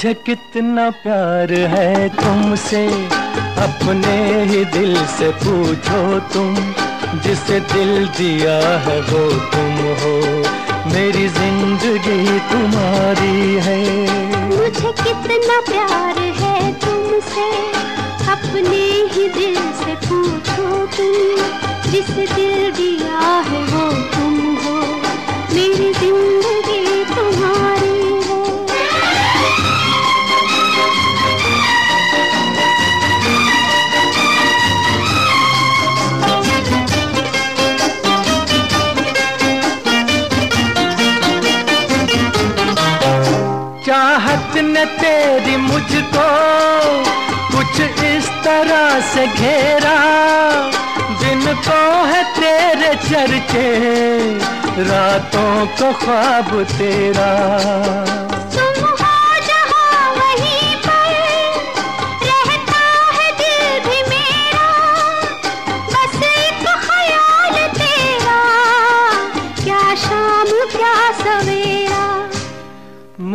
मुझे कितना प्यार है तुमसे। अपने ही दिल से पूछो तुम, जिसे दिल दिया है वो तुम हो। मेरी ज़िंदगी तुम्हारी है। मुझे कितना प्यार है तुमसे। अपने ही दिल से पूछो तुम, जिसे दिल दिया है वो तुम चाहत न तेरी मुझको, कुछ इस तरह से घेरा। दिन को है तेरे चर्चे, रातों को ख्वाब तेरा।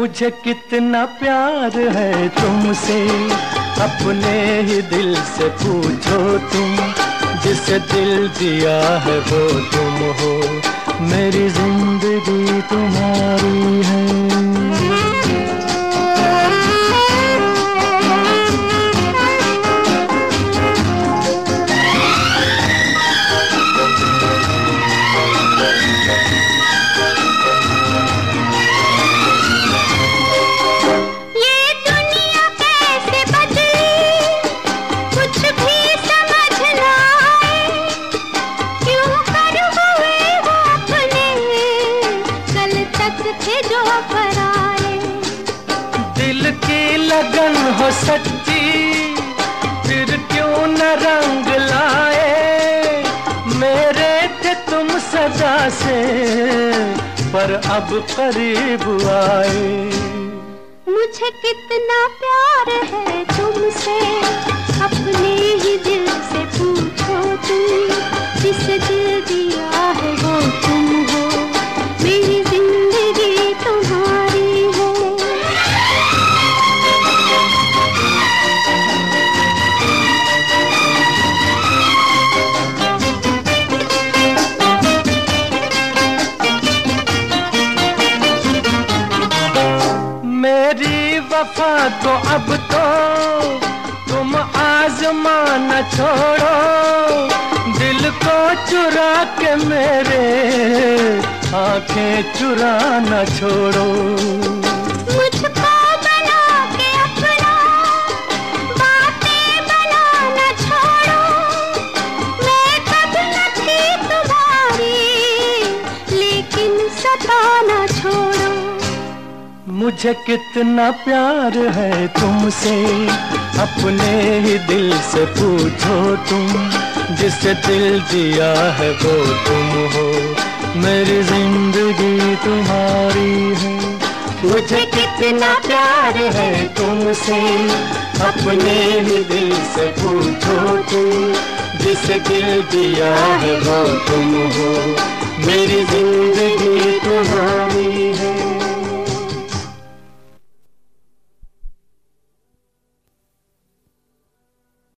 मुझे कितना प्यार है तुमसे। अपने ही दिल से पूछो तुम, जिसे दिल दिया है वो तुम हो। मेरी ज़िंदगी तुम्हारी हो सच्ची, फिर क्यों न रंग लाए? मेरे थे तुम सजा से, पर अब करीब आए। मुझे कितना प्यार है तुमसे। वफा को अब तो तुम आजमा न छोड़ो। दिल को चुरा के मेरे आँखें चुरा न छोड़ो। मुझे कितना प्यार है तुमसे। अपने ही दिल से पूछो तुम, जिसे दिल दिया है वो तुम हो। मेरी ज़िंदगी तुम्हारी है। मुझे कितना प्यार है तुमसे। अपने ही दिल से पूछो तुम, जिसे दिल दिया है वो तुम हो। मेरी ज़िंदगी तुम्हारी